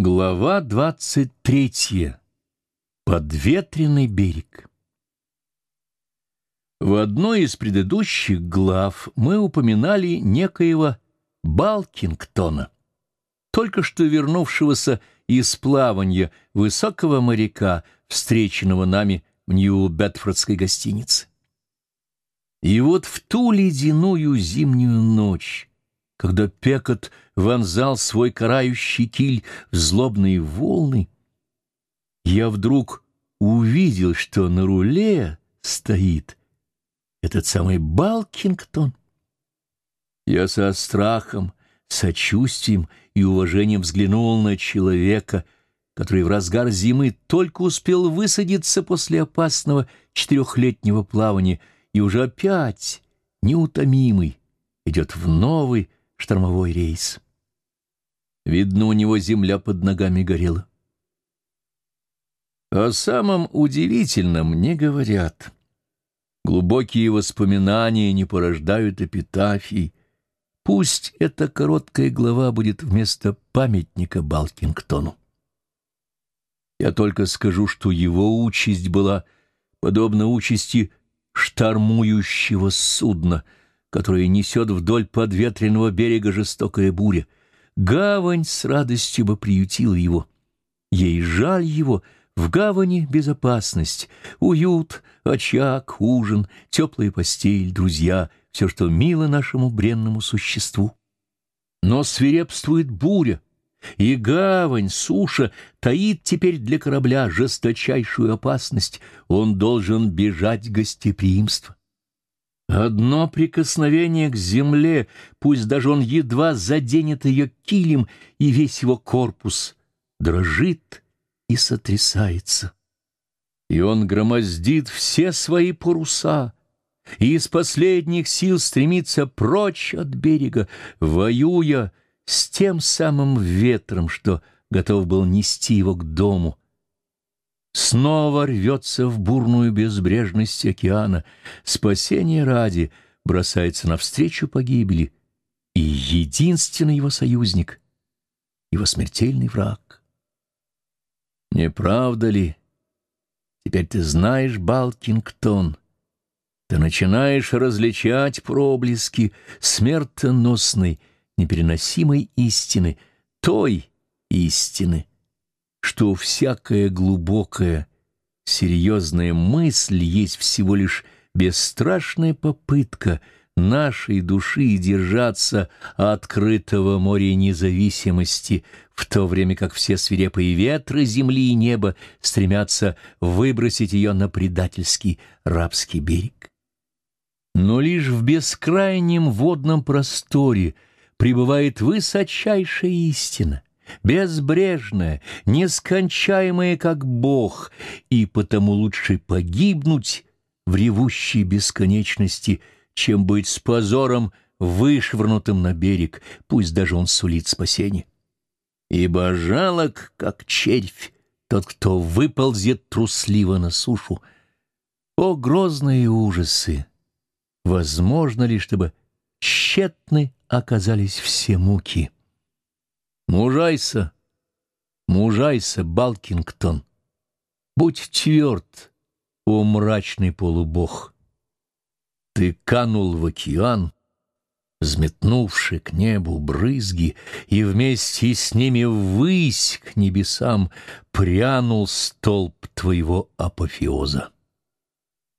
Глава двадцать третья. Подветренный берег. В одной из предыдущих глав мы упоминали некоего Балкингтона, только что вернувшегося из плавания высокого моряка, встреченного нами в Нью-Бетфордской гостинице. И вот в ту ледяную зимнюю ночь, когда Пекот вонзал свой карающий киль в злобные волны, я вдруг увидел, что на руле стоит этот самый Балкингтон. Я со страхом, сочувствием и уважением взглянул на человека, который в разгар зимы только успел высадиться после опасного четырехлетнего плавания и уже опять, неутомимый, идет в новый штормовой рейс. Видно, у него земля под ногами горела. О самом удивительном не говорят. Глубокие воспоминания не порождают эпитафий. Пусть эта короткая глава будет вместо памятника Балкингтону. Я только скажу, что его участь была подобна участи штормующего судна — которое несет вдоль подветренного берега жестокая буря. Гавань с радостью бы приютила его. Ей жаль его, в гавани безопасность, уют, очаг, ужин, теплая постель, друзья, все, что мило нашему бренному существу. Но свирепствует буря, и гавань, суша таит теперь для корабля жесточайшую опасность. Он должен бежать гостеприимства. Одно прикосновение к земле, пусть даже он едва заденет ее килем, и весь его корпус дрожит и сотрясается. И он громоздит все свои паруса, и из последних сил стремится прочь от берега, воюя с тем самым ветром, что готов был нести его к дому, снова рвется в бурную безбрежность океана, спасение ради бросается навстречу погибели, и единственный его союзник — его смертельный враг. Не правда ли? Теперь ты знаешь, Балкингтон, ты начинаешь различать проблески смертоносной, непереносимой истины, той истины, что всякая глубокая, серьезная мысль есть всего лишь бесстрашная попытка нашей души держаться открытого моря независимости, в то время как все свирепые ветры земли и неба стремятся выбросить ее на предательский рабский берег. Но лишь в бескрайнем водном просторе пребывает высочайшая истина, безбрежная, нескончаемая, как Бог, и потому лучше погибнуть в ревущей бесконечности, чем быть с позором вышвырнутым на берег, пусть даже он сулит спасение. Ибо жалок, как червь, тот, кто выползет трусливо на сушу. О, грозные ужасы! Возможно ли, чтобы тщетны оказались все муки? Мужайся, мужайся, Балкингтон. Будь тверд, о мрачный полубог. Ты канул в океан, взметнувши к небу брызги, и вместе с ними ввысь к небесам прянул столб твоего апофеоза.